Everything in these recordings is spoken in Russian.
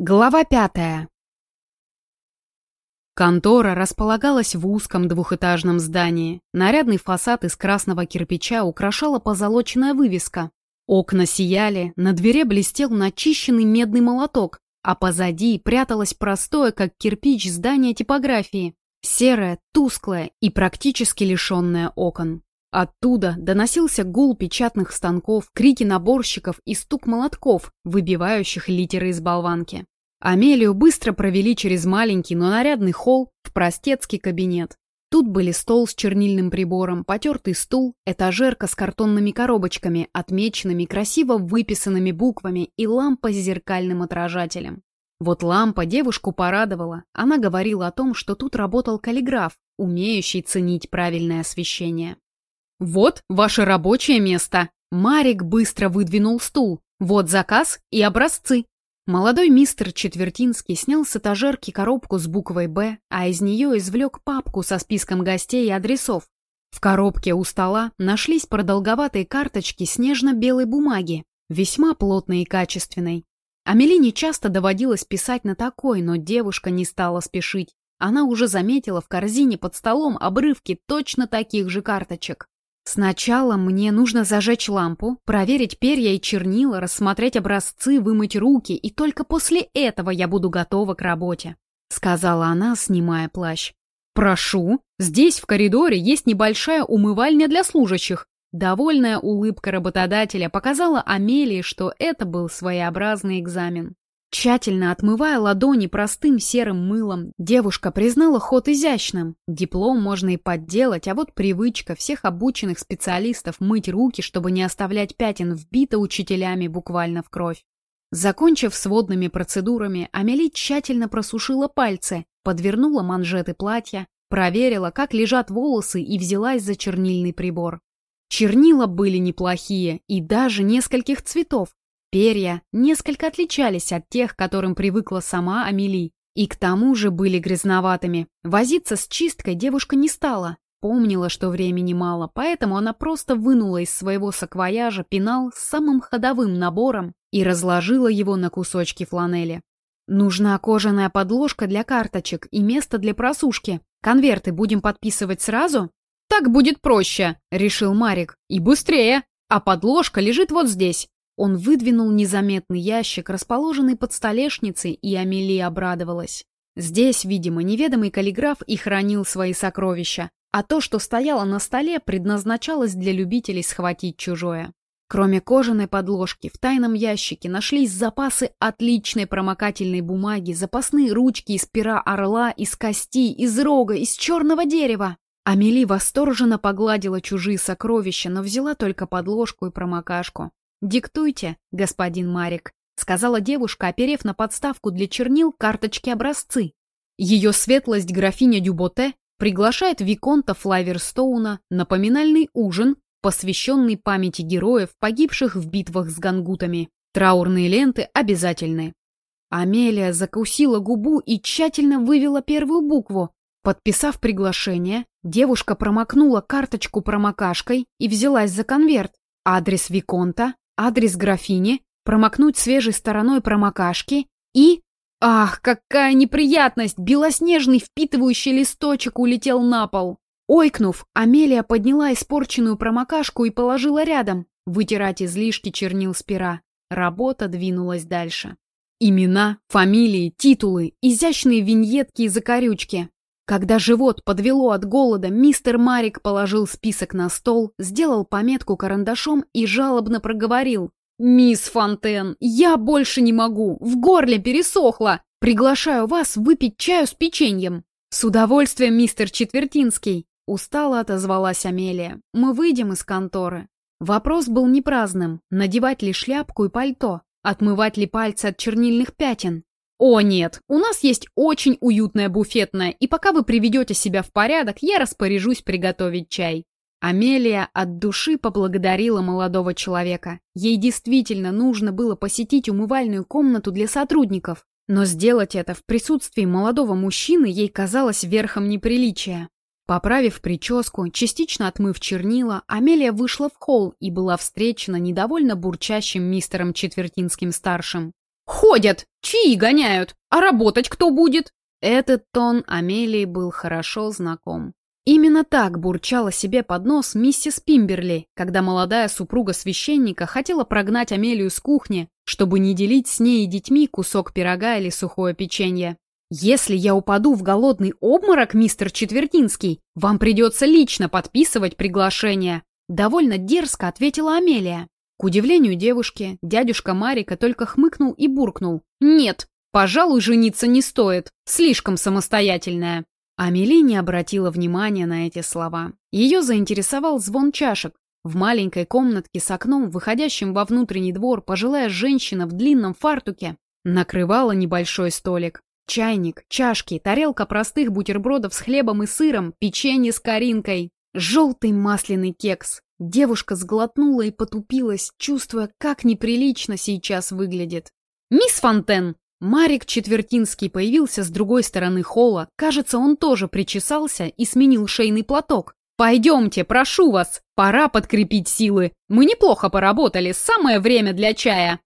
Глава пятая. Контора располагалась в узком двухэтажном здании. Нарядный фасад из красного кирпича украшала позолоченная вывеска. Окна сияли, на двере блестел начищенный медный молоток, а позади пряталось простое, как кирпич, здание типографии. Серое, тусклое и практически лишенное окон. Оттуда доносился гул печатных станков, крики наборщиков и стук молотков, выбивающих литеры из болванки. Амелию быстро провели через маленький, но нарядный холл в простецкий кабинет. Тут были стол с чернильным прибором, потертый стул, этажерка с картонными коробочками, отмеченными красиво выписанными буквами и лампа с зеркальным отражателем. Вот лампа девушку порадовала. Она говорила о том, что тут работал каллиграф, умеющий ценить правильное освещение. «Вот ваше рабочее место!» Марик быстро выдвинул стул. «Вот заказ и образцы!» Молодой мистер Четвертинский снял с этажерки коробку с буквой «Б», а из нее извлек папку со списком гостей и адресов. В коробке у стола нашлись продолговатые карточки снежно-белой бумаги, весьма плотной и качественной. Амелине часто доводилось писать на такой, но девушка не стала спешить. Она уже заметила в корзине под столом обрывки точно таких же карточек. Сначала мне нужно зажечь лампу, проверить перья и чернила, рассмотреть образцы, вымыть руки, и только после этого я буду готова к работе», — сказала она, снимая плащ. «Прошу, здесь в коридоре есть небольшая умывальня для служащих». Довольная улыбка работодателя показала Амелии, что это был своеобразный экзамен. Тщательно отмывая ладони простым серым мылом, девушка признала ход изящным. Диплом можно и подделать, а вот привычка всех обученных специалистов мыть руки, чтобы не оставлять пятен, вбита учителями буквально в кровь. Закончив с водными процедурами, Амели тщательно просушила пальцы, подвернула манжеты платья, проверила, как лежат волосы и взялась за чернильный прибор. Чернила были неплохие и даже нескольких цветов, Перья несколько отличались от тех, которым привыкла сама Амели, и к тому же были грязноватыми. Возиться с чисткой девушка не стала. Помнила, что времени мало, поэтому она просто вынула из своего саквояжа пенал с самым ходовым набором и разложила его на кусочки фланели. Нужна кожаная подложка для карточек и место для просушки. Конверты будем подписывать сразу? Так будет проще, решил Марик. И быстрее. А подложка лежит вот здесь. Он выдвинул незаметный ящик, расположенный под столешницей, и Амелия обрадовалась. Здесь, видимо, неведомый каллиграф и хранил свои сокровища, а то, что стояло на столе, предназначалось для любителей схватить чужое. Кроме кожаной подложки, в тайном ящике нашлись запасы отличной промокательной бумаги, запасные ручки из пера орла, из кости, из рога, из черного дерева. Амели восторженно погладила чужие сокровища, но взяла только подложку и промокашку. «Диктуйте, господин Марик», — сказала девушка, оперев на подставку для чернил карточки-образцы. Ее светлость графиня Дюботе приглашает Виконта Флайверстоуна на поминальный ужин, посвященный памяти героев, погибших в битвах с гангутами. Траурные ленты обязательны. Амелия закусила губу и тщательно вывела первую букву. Подписав приглашение, девушка промокнула карточку промокашкой и взялась за конверт. Адрес Виконта, адрес графини, промокнуть свежей стороной промокашки и... Ах, какая неприятность! Белоснежный впитывающий листочек улетел на пол. Ойкнув, Амелия подняла испорченную промокашку и положила рядом, вытирать излишки чернил с пера. Работа двинулась дальше. Имена, фамилии, титулы, изящные виньетки и закорючки. Когда живот подвело от голода, мистер Марик положил список на стол, сделал пометку карандашом и жалобно проговорил. «Мисс Фонтен, я больше не могу, в горле пересохло. Приглашаю вас выпить чаю с печеньем». «С удовольствием, мистер Четвертинский», — устало отозвалась Амелия. «Мы выйдем из конторы». Вопрос был не праздным, надевать ли шляпку и пальто, отмывать ли пальцы от чернильных пятен. «О, нет, у нас есть очень уютная буфетная, и пока вы приведете себя в порядок, я распоряжусь приготовить чай». Амелия от души поблагодарила молодого человека. Ей действительно нужно было посетить умывальную комнату для сотрудников, но сделать это в присутствии молодого мужчины ей казалось верхом неприличия. Поправив прическу, частично отмыв чернила, Амелия вышла в холл и была встречена недовольно бурчащим мистером Четвертинским-старшим. Ходят, чьи гоняют, а работать кто будет? Этот тон Амелии был хорошо знаком. Именно так бурчала себе под нос миссис Пимберли, когда молодая супруга священника хотела прогнать Амелию с кухни, чтобы не делить с ней и детьми кусок пирога или сухое печенье. «Если я упаду в голодный обморок, мистер Четвертинский, вам придется лично подписывать приглашение», довольно дерзко ответила Амелия. К удивлению девушки, дядюшка Марика только хмыкнул и буркнул. «Нет, пожалуй, жениться не стоит, слишком самостоятельная». Амели не обратила внимания на эти слова. Ее заинтересовал звон чашек. В маленькой комнатке с окном, выходящим во внутренний двор, пожилая женщина в длинном фартуке накрывала небольшой столик. Чайник, чашки, тарелка простых бутербродов с хлебом и сыром, печенье с коринкой, желтый масляный кекс. Девушка сглотнула и потупилась, чувствуя, как неприлично сейчас выглядит. «Мисс Фонтен!» Марик Четвертинский появился с другой стороны холла. Кажется, он тоже причесался и сменил шейный платок. «Пойдемте, прошу вас, пора подкрепить силы. Мы неплохо поработали, самое время для чая».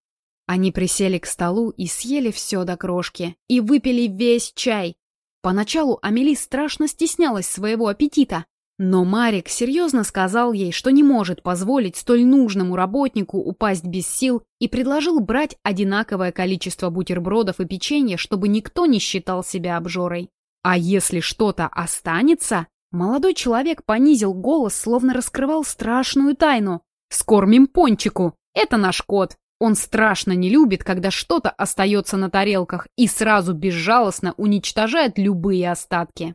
Они присели к столу и съели все до крошки, и выпили весь чай. Поначалу Амели страшно стеснялась своего аппетита, но Марик серьезно сказал ей, что не может позволить столь нужному работнику упасть без сил и предложил брать одинаковое количество бутербродов и печенья, чтобы никто не считал себя обжорой. А если что-то останется? Молодой человек понизил голос, словно раскрывал страшную тайну. «Скормим пончику! Это наш кот! Он страшно не любит, когда что-то остается на тарелках и сразу безжалостно уничтожает любые остатки».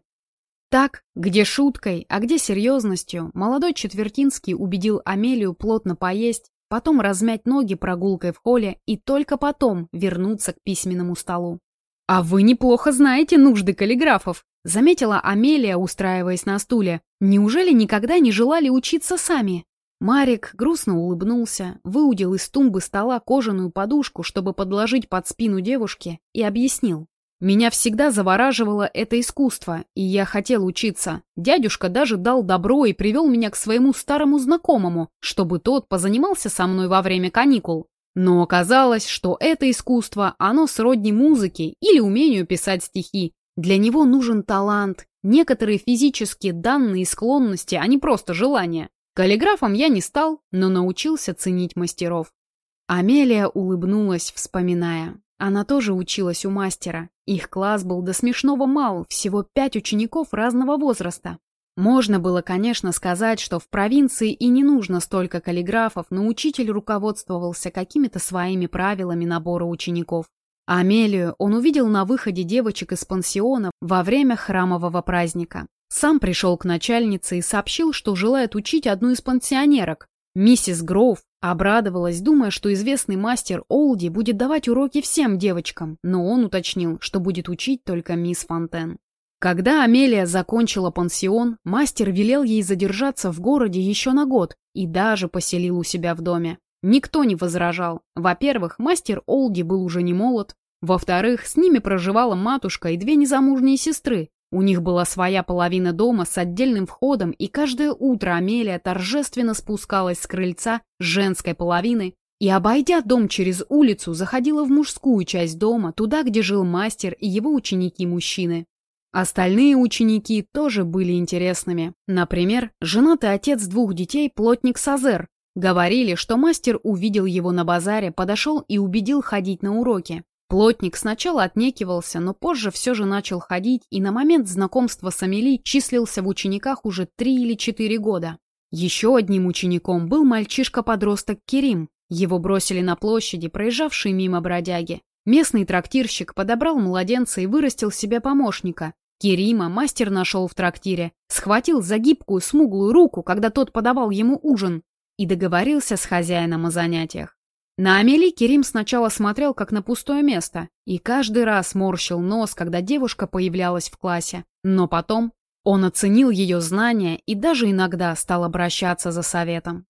Так, где шуткой, а где серьезностью, молодой Четвертинский убедил Амелию плотно поесть, потом размять ноги прогулкой в холле и только потом вернуться к письменному столу. «А вы неплохо знаете нужды каллиграфов», — заметила Амелия, устраиваясь на стуле. «Неужели никогда не желали учиться сами?» Марик грустно улыбнулся, выудил из тумбы стола кожаную подушку, чтобы подложить под спину девушки, и объяснил. Меня всегда завораживало это искусство, и я хотел учиться. Дядюшка даже дал добро и привел меня к своему старому знакомому, чтобы тот позанимался со мной во время каникул. Но оказалось, что это искусство, оно сродни музыке или умению писать стихи. Для него нужен талант, некоторые физические данные и склонности, а не просто желания. Каллиграфом я не стал, но научился ценить мастеров. Амелия улыбнулась, вспоминая. Она тоже училась у мастера. Их класс был до смешного мал, всего пять учеников разного возраста. Можно было, конечно, сказать, что в провинции и не нужно столько каллиграфов, но учитель руководствовался какими-то своими правилами набора учеников. Амелию он увидел на выходе девочек из пансиона во время храмового праздника. Сам пришел к начальнице и сообщил, что желает учить одну из пансионерок. Миссис Гроув Обрадовалась, думая, что известный мастер Олди будет давать уроки всем девочкам, но он уточнил, что будет учить только мисс Фонтен. Когда Амелия закончила пансион, мастер велел ей задержаться в городе еще на год и даже поселил у себя в доме. Никто не возражал. Во-первых, мастер Олди был уже не молод. Во-вторых, с ними проживала матушка и две незамужние сестры, у них была своя половина дома с отдельным входом, и каждое утро Амелия торжественно спускалась с крыльца женской половины и, обойдя дом через улицу, заходила в мужскую часть дома, туда, где жил мастер и его ученики-мужчины. Остальные ученики тоже были интересными. Например, женатый отец двух детей, плотник Сазер. Говорили, что мастер увидел его на базаре, подошел и убедил ходить на уроки. Плотник сначала отнекивался, но позже все же начал ходить и на момент знакомства с Амели числился в учениках уже три или четыре года. Еще одним учеником был мальчишка-подросток Керим. Его бросили на площади, проезжавшие мимо бродяги. Местный трактирщик подобрал младенца и вырастил себе помощника. Керима мастер нашел в трактире, схватил за гибкую смуглую руку, когда тот подавал ему ужин, и договорился с хозяином о занятиях. На Амели Керим сначала смотрел как на пустое место и каждый раз морщил нос, когда девушка появлялась в классе. Но потом он оценил ее знания и даже иногда стал обращаться за советом.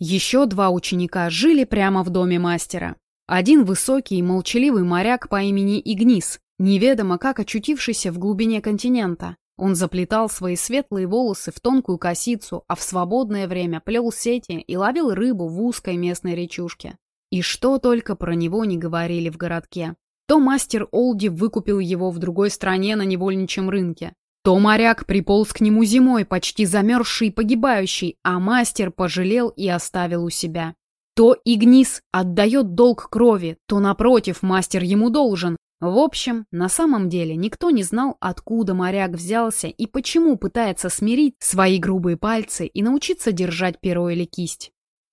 Еще два ученика жили прямо в доме мастера. Один высокий и молчаливый моряк по имени Игнис, неведомо как очутившийся в глубине континента. Он заплетал свои светлые волосы в тонкую косицу, а в свободное время плел сети и ловил рыбу в узкой местной речушке. И что только про него не говорили в городке. То мастер Олди выкупил его в другой стране на невольничьем рынке, то моряк приполз к нему зимой, почти замерзший и погибающий, а мастер пожалел и оставил у себя. То Игнис отдает долг крови, то, напротив, мастер ему должен. В общем, на самом деле никто не знал, откуда моряк взялся и почему пытается смирить свои грубые пальцы и научиться держать перо или кисть.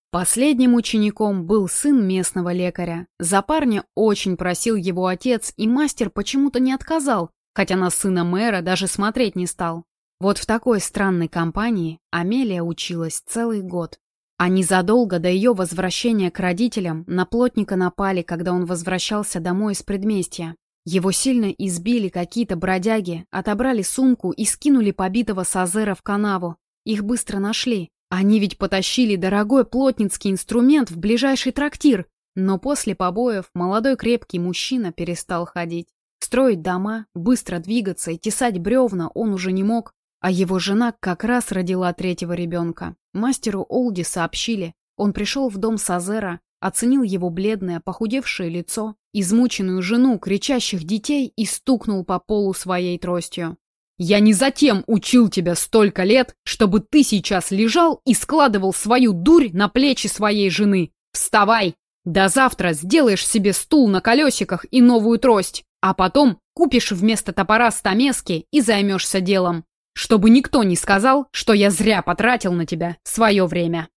Последним учеником был сын местного лекаря. За парня очень просил его отец, и мастер почему-то не отказал, хотя на сына мэра даже смотреть не стал. Вот в такой странной компании Амелия училась целый год. А незадолго до ее возвращения к родителям на плотника напали, когда он возвращался домой из предместья. Его сильно избили какие-то бродяги, отобрали сумку и скинули побитого Сазера в канаву. Их быстро нашли. Они ведь потащили дорогой плотницкий инструмент в ближайший трактир, но после побоев молодой крепкий мужчина перестал ходить. Строить дома, быстро двигаться и тесать бревна он уже не мог, а его жена как раз родила третьего ребенка. Мастеру Олди сообщили, он пришел в дом Сазера, оценил его бледное, похудевшее лицо, измученную жену, кричащих детей и стукнул по полу своей тростью. Я не затем учил тебя столько лет, чтобы ты сейчас лежал и складывал свою дурь на плечи своей жены. Вставай! До завтра сделаешь себе стул на колесиках и новую трость, а потом купишь вместо топора стамески и займешься делом. Чтобы никто не сказал, что я зря потратил на тебя свое время.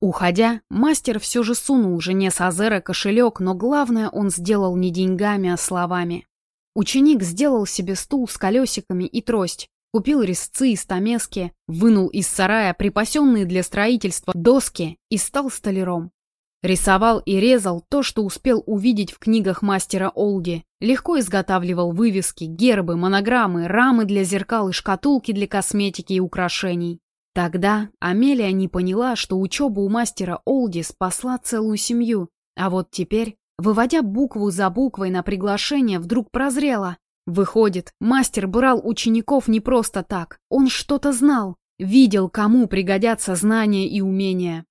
Уходя, мастер все же сунул жене Сазера кошелек, но главное он сделал не деньгами, а словами. Ученик сделал себе стул с колесиками и трость, купил резцы и стамески, вынул из сарая припасенные для строительства доски и стал столяром. Рисовал и резал то, что успел увидеть в книгах мастера Олди. Легко изготавливал вывески, гербы, монограммы, рамы для зеркал и шкатулки для косметики и украшений. Тогда Амелия не поняла, что учеба у мастера Олди спасла целую семью, а вот теперь Выводя букву за буквой на приглашение, вдруг прозрела. Выходит, мастер брал учеников не просто так. Он что-то знал, видел, кому пригодятся знания и умения.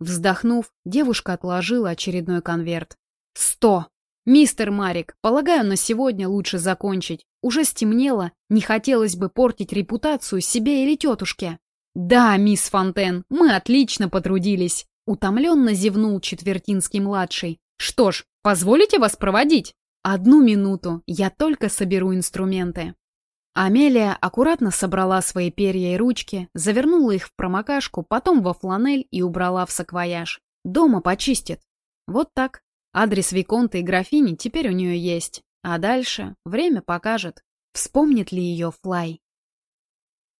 Вздохнув, девушка отложила очередной конверт. «Сто! Мистер Марик, полагаю, на сегодня лучше закончить. Уже стемнело, не хотелось бы портить репутацию себе или тетушке». «Да, мисс Фонтен, мы отлично потрудились», — утомленно зевнул Четвертинский-младший. Что ж, позволите вас проводить? Одну минуту, я только соберу инструменты. Амелия аккуратно собрала свои перья и ручки, завернула их в промокашку, потом во фланель и убрала в саквояж. Дома почистит. Вот так. Адрес Виконта и графини теперь у нее есть. А дальше время покажет, вспомнит ли ее Флай.